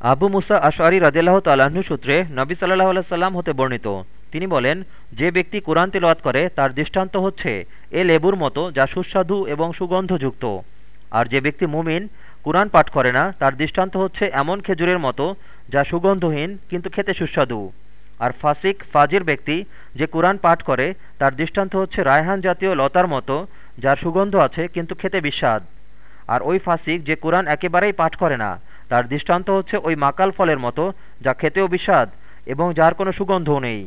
আবু মুসা আশআরি রাজিয়াল্লাহ তাল্লাহ্ন সূত্রে নবী সাল্লাহ সাল্লাম হতে বর্ণিত। তিনি বলেন, যে ব্যক্তি কোরআন তেলাওয়াত করে, তার দৃষ্টান্ত হচ্ছে এ লেবুর মতো যা সুস্বাদু এবং সুগন্ধযুক্ত। আর যে ব্যক্তি মুমিন, কোরআন পাঠ করে না, তার দৃষ্টান্ত হচ্ছে এমন খেজুরের মতো যা সুগন্ধহীন, কিন্তু খেতে সুস্বাদু। আর ফাসিক, ফাজির ব্যক্তি যে কোরআন পাঠ করে, তার দৃষ্টান্ত হচ্ছে রায়হান জাতীয় লতার মতো, যার সুগন্ধ আছে, কিন্তু খেতে বিস্বাদ। আর ওই ফাসিক যে কোরআন একেবারেই পাঠ করে না তার দৃষ্টান্ত হচ্ছে ওই মাকাল ফলের মতো, যা খেতেও বিস্বাদ এবং যার কোনো সুগন্ধও নেই।